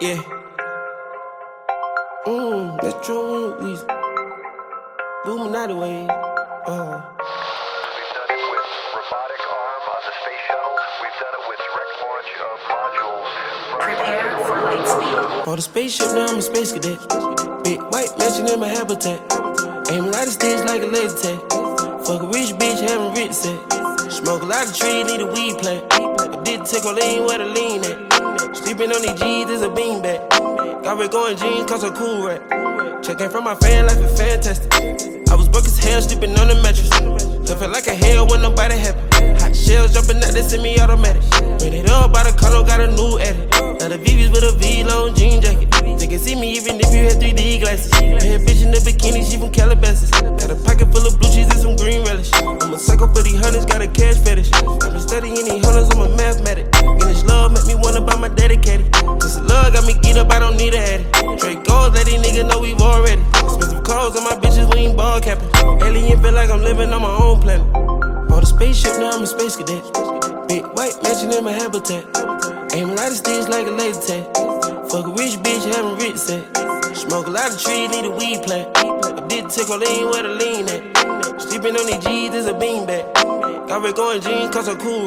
Yeah. Mmm, Metro Weezy. Illuminati way. Uh. We've done it with robotic arm on the space shuttle. We've done it with direct launch of modules. from Prepare for light speed. Bought a spaceship, now I'm a space cadet. Big white mansion in my habitat. Aim a lot of sticks like a laser tag. Fuck a rich bitch, having rich set. Smoke a lot of trees, need a weed plant. I did take a lean where the lean at. Sleeping on these G's is a beanbag. Got red going jeans, cause I'm cool rap. Checking from my fan life is fantastic. I was broke as hell, sleeping on the mattress. Felt like a hell when nobody happy. Hot shells jumping out, they semi automatic. Made it up by the condo, got a new edit. Now the VVs with a V long jean jacket. They can see me even if you had 3D glasses. Bad bitch in the bikini, she from Calabasas. Got a pocket full of blue cheese and some green relish. I'm a psycho for these hunters, got a cash fetish. I've been studying these hunters, I'm a mathematic. Me wanna buy my dedicated. This love got me geeked up, I don't need a addy. Straight goals, let these niggas know we've already. Spend some clothes on my bitches, we ain't ball capping. Alien feel like I'm living on my own planet. Bought a spaceship, now I'm a space cadet. Big white mansion in my habitat. Aim a lot of sticks like a laser tag. Fuck a rich bitch, having rich set. Smoke a lot of trees, need a weed plant. I did take a lean where the lean at. Sleeping on these G's is a beanbag. Got red going jeans, cause I'm cool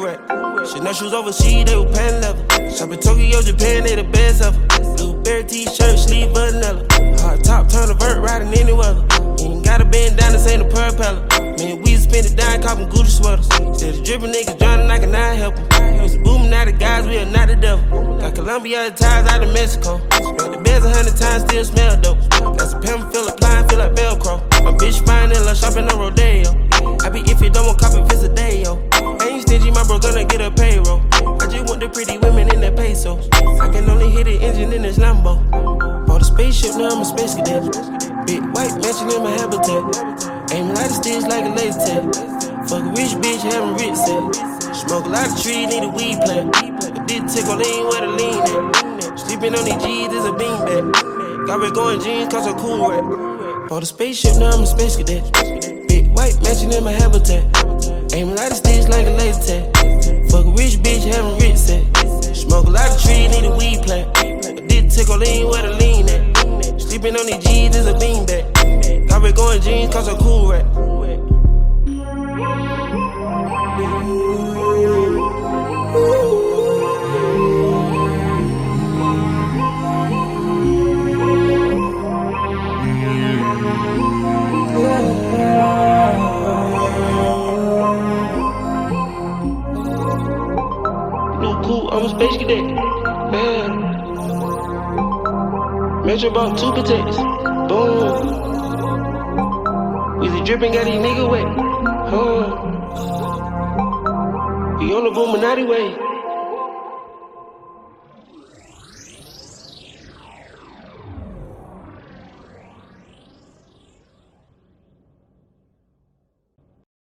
rap. Chanel shoes overseas, they were pan level. Shop in Tokyo, Japan, they the best ever. Blueberry t-shirt, sleeve vanilla. Hard top, turn a vert, riding any weather. You ain't gotta bend down, this ain't a propeller. Man, we spend it down, copping Gucci sweaters. Said the dripping niggas drowning, I cannot help them. Used to booming out the guys, we are not the devil. Got Colombia ties out of Mexico. Spent the beds a hundred times, still smell dope. Got some pimp, feel applying, feel like Velcro. My bitch fine and love shopping on Rodeo. I be if you don't want copy, visit I'm a space cadet. Big white mansion in my habitat. Aim a lot of sticks like a laser tag. Fuck a rich bitch, having rich set. Smoke a lot of trees, need a weed plant. I did take a lean where the lean at. Sleeping on these G's is a beanbag. Got red going jeans, cause I'm cool rap. Bought a spaceship, now I'm a space cadet. Big white mansion in my habitat. Aim a lot of sticks like a laser tag. Fuck a rich bitch, having rich set. Smoke a lot of trees, need a weed plant. I did take a lean where the lean. Sleeping on these G's is a beanbag. Got red going jeans, cause I'm cool rap. New cool, I'm a space cadet. Yeah. Measure about two potatoes. Boom. Weezy dripping, got these nigga wet. Huh. We on the Illuminati way.